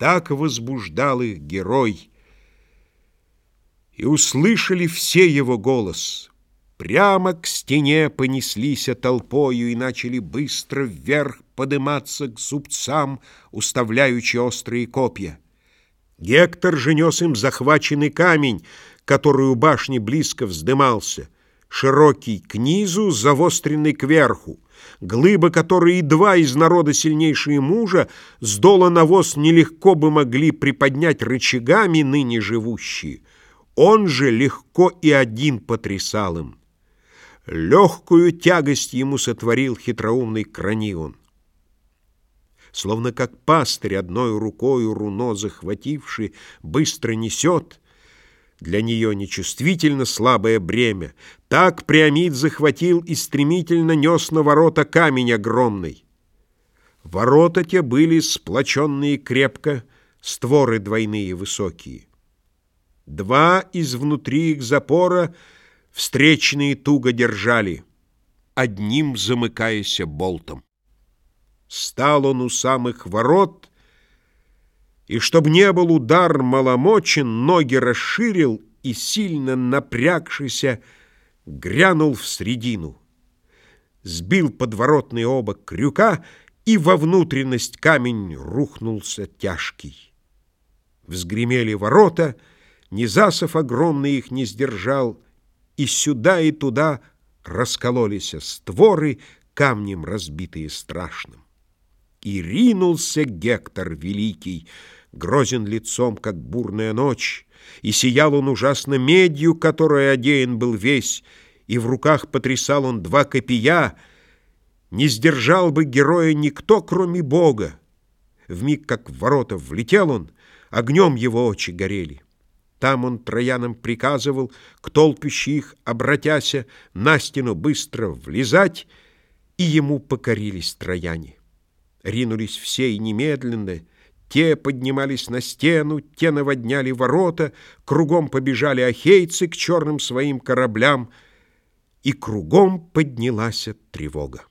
Так возбуждал их герой. И услышали все его голос. Прямо к стене понеслись толпою и начали быстро вверх подниматься к зубцам, уставляючи острые копья. Гектор же нес им захваченный камень, который у башни близко вздымался, широкий к низу, завостренный кверху, глыба, которые два из народа сильнейшие мужа, с дола навоз нелегко бы могли приподнять рычагами ныне живущие. Он же легко и один потрясал им. Легкую тягость ему сотворил хитроумный кранион. Словно как пастырь одной рукою руно захвативший, быстро несет, для нее нечувствительно слабое бремя, так Приамид захватил и стремительно нес на ворота камень огромный. Ворота те были сплоченные крепко, створы двойные высокие. Два из внутри их запора — встречные туго держали, одним замыкаясь болтом. Стал он у самых ворот, и, чтоб не был удар маломочен, ноги расширил и, сильно напрягшийся, грянул в средину. Сбил подворотный обок крюка, и во внутренность камень рухнулся тяжкий. Взгремели ворота, Низасов огромный их не сдержал — и сюда, и туда раскололись створы, камнем разбитые страшным. И ринулся Гектор великий, грозен лицом, как бурная ночь, и сиял он ужасно медью, которой одеян был весь, и в руках потрясал он два копия, не сдержал бы героя никто, кроме Бога. В миг, как в ворота влетел он, огнем его очи горели. Там он троянам приказывал, к толпище их обратяся, на стену быстро влезать, и ему покорились трояне. Ринулись все и немедленно, те поднимались на стену, те наводняли ворота, кругом побежали ахейцы к черным своим кораблям, и кругом поднялась тревога.